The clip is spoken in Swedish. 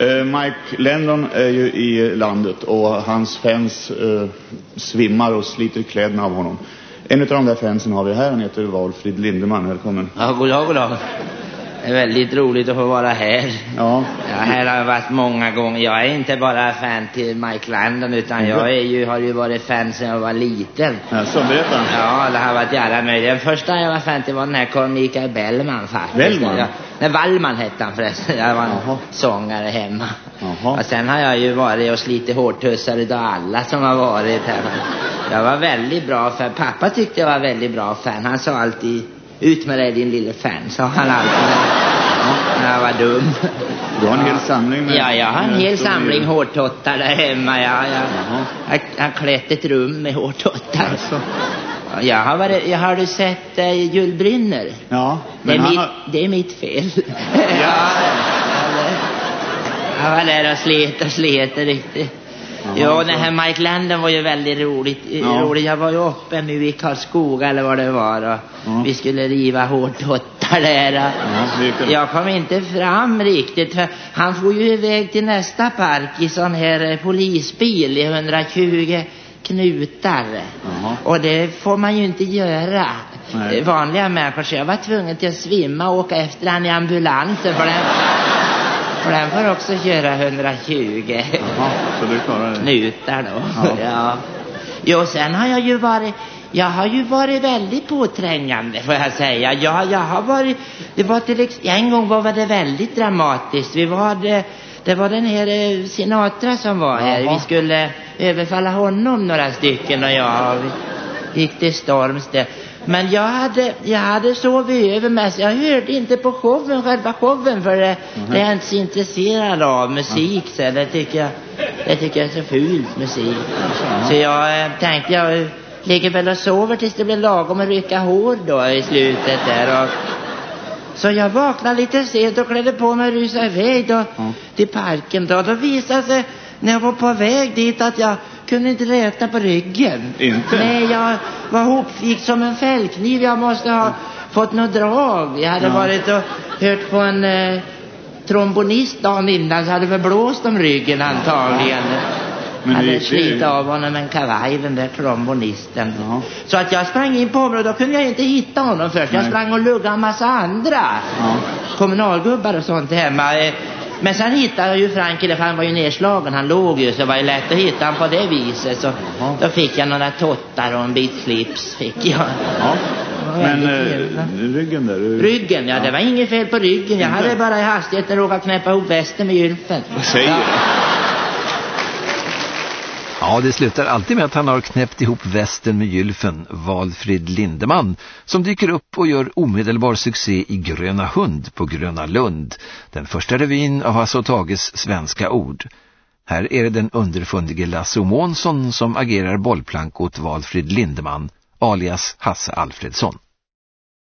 Eh, Mike Lennon är ju i landet och hans fans eh, svimmar och sliter kläderna av honom. En av de där fansen har vi här, han heter Valfrid Lindeman. Välkommen. Ja, god dag, god dag. Det är väldigt roligt att få vara här. Ja. Ja, här har jag varit många gånger. Jag är inte bara fan till Mike Landon utan jag är ju, har ju varit fan sedan jag var liten. Alltså, berätta. Ja, det har varit jävla möjligt. Den första jag var fan till var den här Carl Michael Bellman faktiskt. Bellman? Ja, nej, Wallman hette han förresten. Jag var en Jaha. sångare hemma. Jaha. Och sen har jag ju varit och slitit hårtussar utav alla som har varit här. Jag var väldigt bra fan. Pappa tyckte jag var väldigt bra fan. Han sa alltid, ut med dig din lille fan, sa han alltid. När jag var dum. Du har en hel samling med... Ja, jag har en hel samling hårtottar där hemma. Jag, jag, har klätt ett rum med hårtottar. Alltså. Jag har, varit, jag har du sett äh, Jules Brynner? Ja, Det är, men mitt, har... det är mitt fel. ja, jag var där och slet och slet riktigt. Jaha, så- den här Mike Landon var ju väldigt roligt. Ja. roligt. Jag var ju uppe nu i Karlskoga eller vad det var och Ja. vi skulle riva hårtottar där. Ja. Jag kom inte fram riktigt för han får ju iväg till nästa park i sån här eh, polisbil i 120 knutar. Jaha. Och det får man ju inte göra. Nej. Vanliga människor. Så jag var tvungen till att svimma och åka efter han i ambulansen för den, för den får också köra 120 Jaha, så du klarar det? knutar då. Ja. Ja. Jo, sen har jag ju varit jag har ju varit väldigt påträngande får jag säga. Jag, jag har varit, det var till ex, en gång var det väldigt dramatiskt. Vi var det, det var den här eh, Sinatra som var här. Jaha. Vi skulle överfalla honom några stycken och jag vi gick till storms där. Men jag hade, jag hade sovit över mig så jag hörde inte på showen, själva showen för det, det är jag inte så intresserad av musik så det tycker jag, det tycker jag är så fult musik. Så jag eh, tänkte jag ligger väl och sover tills det blir lagom att rycka hår då i slutet där och så jag vaknade lite sent och klädde på mig och rusade iväg då Ja. till parken då. Då visade sig när jag var på väg dit att jag kunde inte räta på ryggen. Inte? Nej, jag var hopvikt som en fällkniv. Jag måste ha fått något drag. Jag hade Ja. varit och hört på en eh, trombonist dagen innan så hade det blåst om ryggen antagligen. Men hade slitit av honom en kavaj, den där trombonisten. Jaha. Så att jag sprang in på området, då kunde jag inte hitta honom först. Jag Nej. sprang och luggade en massa andra Ja. kommunalgubbar och sånt hemma. Men sen hittade ju Frankrike, för han var ju nedslagen, han låg ju, så det var ju lätt att hitta han på det viset. Så Jaha. då fick jag några tottar och en bit slips fick jag. Ja. Men eh, ryggen där? du- Ryggen, ja, det var inget fel på ryggen. Jag hade bara i hastigheten råkat knäppa ihop västen med gylfen. Vad säger Ja. du? Ja, Ja, det slutar alltid med att han har knäppt ihop västen med gylfen, Valfrid Lindeman, som dyker upp och gör omedelbar succé i Gröna hund på Gröna Lund, den första revyn av Hasse och Tages svenska ord. Här är det den underfundige Lasse Månsson som agerar bollplank åt Valfrid Lindeman, alias Hasse Alfredsson.